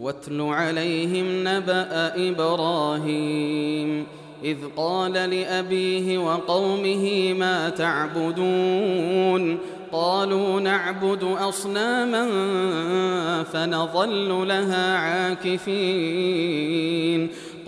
واتل عليهم نبأ إبراهيم إذ قال لأبيه وقومه ما تعبدون؟ قالوا نعبد أصناما فنظل لها عاكفين.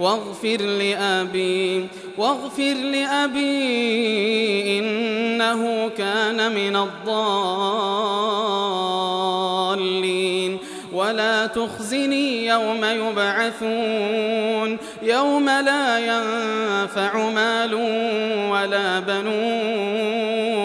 واغفر لأبي واغفر لأبي إنه كان من الضالين. ولا تخزني يوم يبعثون يوم لا ينفع مال ولا بنون.